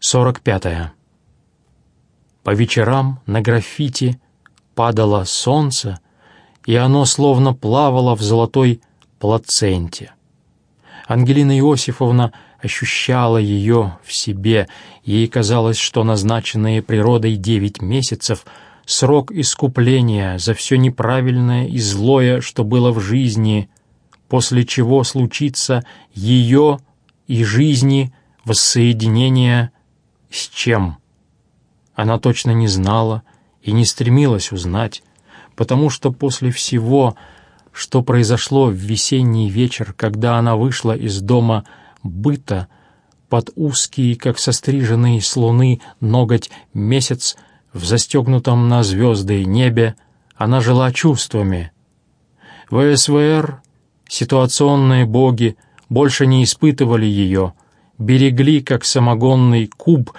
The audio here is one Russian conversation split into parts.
45. -е. По вечерам на граффити падало солнце, и оно словно плавало в золотой плаценте. Ангелина Иосифовна ощущала ее в себе, ей казалось, что назначенные природой девять месяцев — срок искупления за все неправильное и злое, что было в жизни, после чего случится ее и жизни воссоединение с чем? Она точно не знала и не стремилась узнать, потому что после всего, что произошло в весенний вечер, когда она вышла из дома быта под узкий, как состриженный с луны ноготь месяц в застегнутом на звезды небе, она жила чувствами. ВСВР, ситуационные боги, больше не испытывали ее, берегли, как самогонный куб,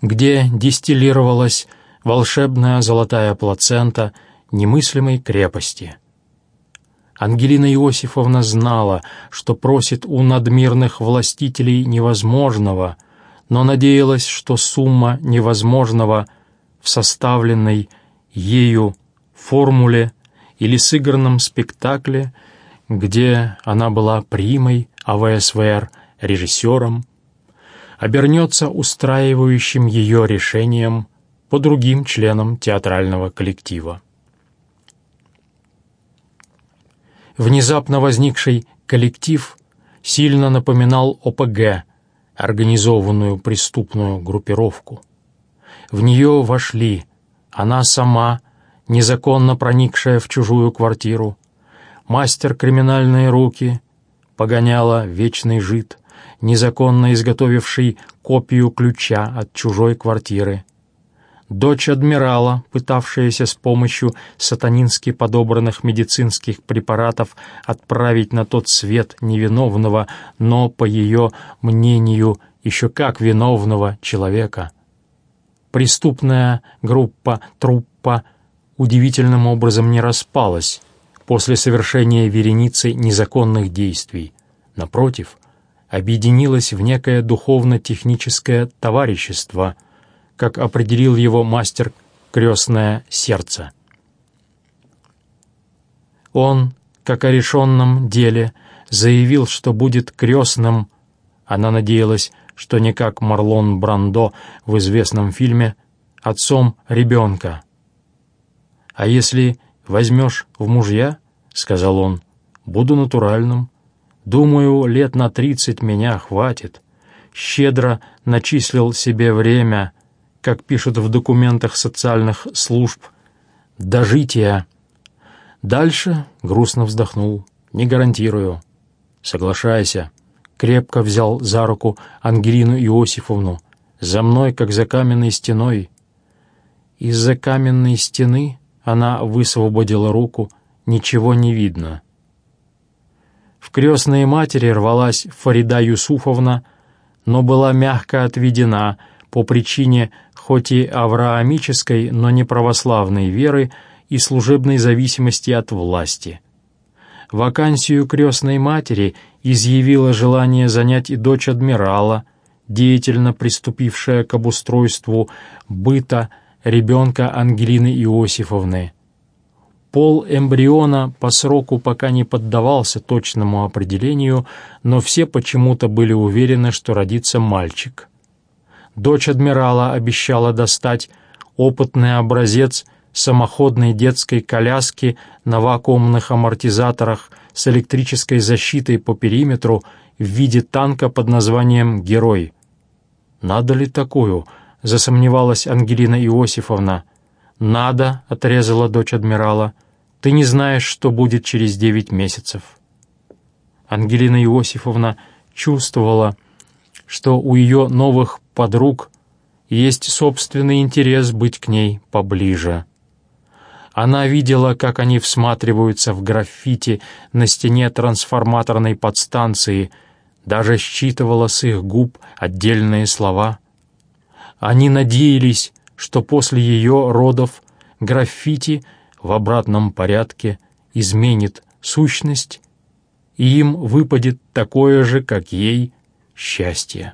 где дистиллировалась волшебная золотая плацента немыслимой крепости. Ангелина Иосифовна знала, что просит у надмирных властителей невозможного, но надеялась, что сумма невозможного в составленной ею формуле или сыгранном спектакле, где она была примой АВСВР, режиссером, обернется устраивающим ее решением по другим членам театрального коллектива. Внезапно возникший коллектив сильно напоминал ОПГ, организованную преступную группировку. В нее вошли она сама, незаконно проникшая в чужую квартиру, мастер криминальные руки, погоняла вечный жид, незаконно изготовивший копию ключа от чужой квартиры, дочь адмирала, пытавшаяся с помощью сатанински подобранных медицинских препаратов отправить на тот свет невиновного, но, по ее мнению, еще как виновного человека. Преступная группа труппа удивительным образом не распалась после совершения вереницы незаконных действий. Напротив, объединилась в некое духовно-техническое товарищество — как определил его мастер «Крестное сердце». Он, как о решенном деле, заявил, что будет крестным. Она надеялась, что не как Марлон Брандо в известном фильме «Отцом ребенка». «А если возьмешь в мужья, — сказал он, — буду натуральным. Думаю, лет на тридцать меня хватит. Щедро начислил себе время — как пишут в документах социальных служб, дожития. Дальше грустно вздохнул. Не гарантирую. Соглашайся. Крепко взял за руку Ангелину Иосифовну. За мной, как за каменной стеной. Из-за каменной стены она высвободила руку. Ничего не видно. В крестные матери рвалась Фарида Юсуфовна, но была мягко отведена по причине хоть и авраамической, но не православной веры и служебной зависимости от власти. Вакансию крестной матери изъявила желание занять и дочь адмирала, деятельно приступившая к обустройству быта ребенка Ангелины Иосифовны. Пол эмбриона по сроку пока не поддавался точному определению, но все почему-то были уверены, что родится мальчик дочь адмирала обещала достать опытный образец самоходной детской коляски на вакуумных амортизаторах с электрической защитой по периметру в виде танка под названием «Герой». «Надо ли такую?» — засомневалась Ангелина Иосифовна. «Надо», — отрезала дочь адмирала. «Ты не знаешь, что будет через девять месяцев». Ангелина Иосифовна чувствовала, что у ее новых подруг есть собственный интерес быть к ней поближе. Она видела, как они всматриваются в граффити на стене трансформаторной подстанции, даже считывала с их губ отдельные слова. Они надеялись, что после ее родов граффити в обратном порядке изменит сущность, и им выпадет такое же, как ей, счастье.